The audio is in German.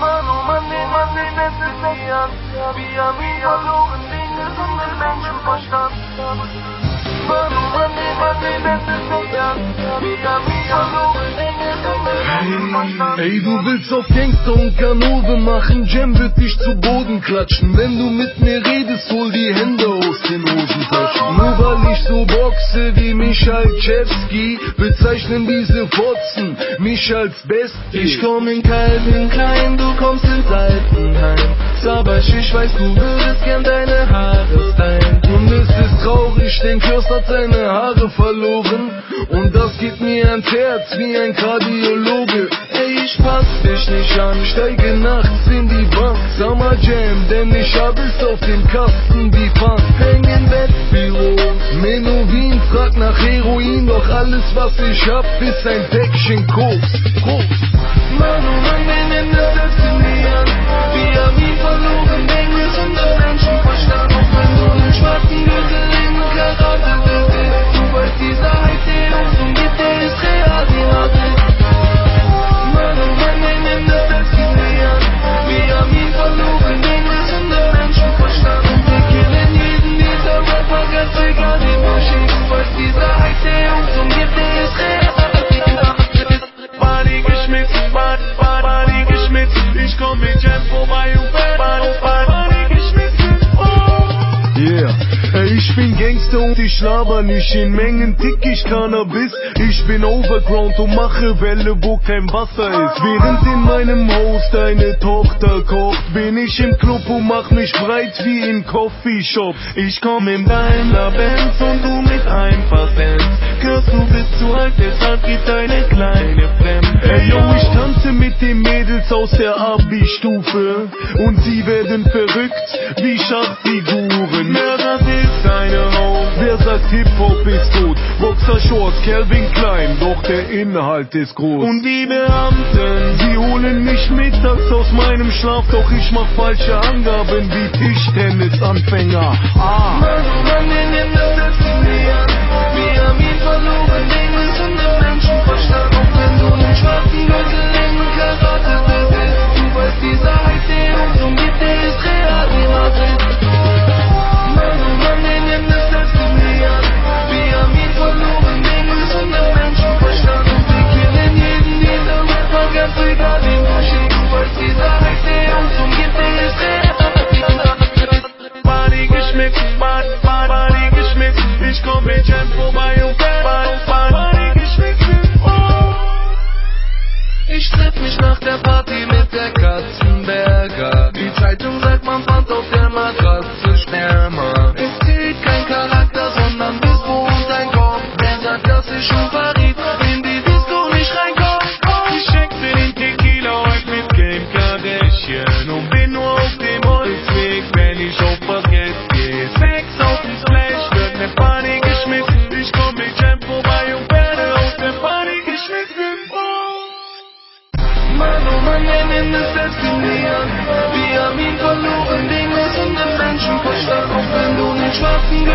mano, mane, mane, nesiyan Biya, biya, loğun deniz under menschen başkan Mano, mane, mane, nesiyan Biya, biya, loğun Ey, du willst auf Gangster und Ganove machen, Jam wird dich zu Boden klatschen. Wenn du mit mir redest, hol die Hände aus den Hosentaschen. Nur weil ich so boxe wie Michalczewski, bezeichnen diese Fotzen mich als Best. Ich komm in Calvin Klein, du kommst ins Altenheim. Sabasch, ich weiß, du würdest gern deine Haare stylen. Und es ist traurig, denn Kurs hat seine Haare verloren. Geht mir ans Herz wie ein Kardiologe. Ey, ich fass dich nicht an, steige nachts in die Bank. Summer Jam, denn ich hab es auf dem Kasten wie Fun. Häng im Bettbüro, Menowin, frag nach Heroin. Doch alles, was ich hab, ist ein Päckchen Koks. Koks. Gangster und ich laber nicht in Mengen tick ich Cannabis. Ich bin Overground und mache Welle, wo kein Wasser ist. Während in meinem Haus deine Tochter kocht, bin ich im Club und mach mich breit wie in Coffeeshop. Ich komm in deiner Benz und du mit ein paar Cent. Kurs, du bist zu alt, deshalb geht deine kleine fremd. Ey, yo, ich tanze mit den Aus der Abi-Stufe und sie werden verrückt wie Schachfiguren. Ja, das ist deine Haus. Wer sagt Hip-Hop ist tot? Boxershorts, Calvin Klein, doch der Inhalt ist groß. Und die Beamten, Sie holen mich mittags aus meinem Schlaf, doch ich mach falsche Angaben wie Tischtennisanfänger. Ah. Mann, oh Mann, komm mit Jam vorbei und Body, Body geschmissen. Oh. Ich treff mich nach der Party mit der Katzenberger. Die Zeitung sagt, man fand auf der Matratze Sperma. Es zählt kein Charakter, sondern Disco und ein Kopf. Wer sagt, dass ich schon du einen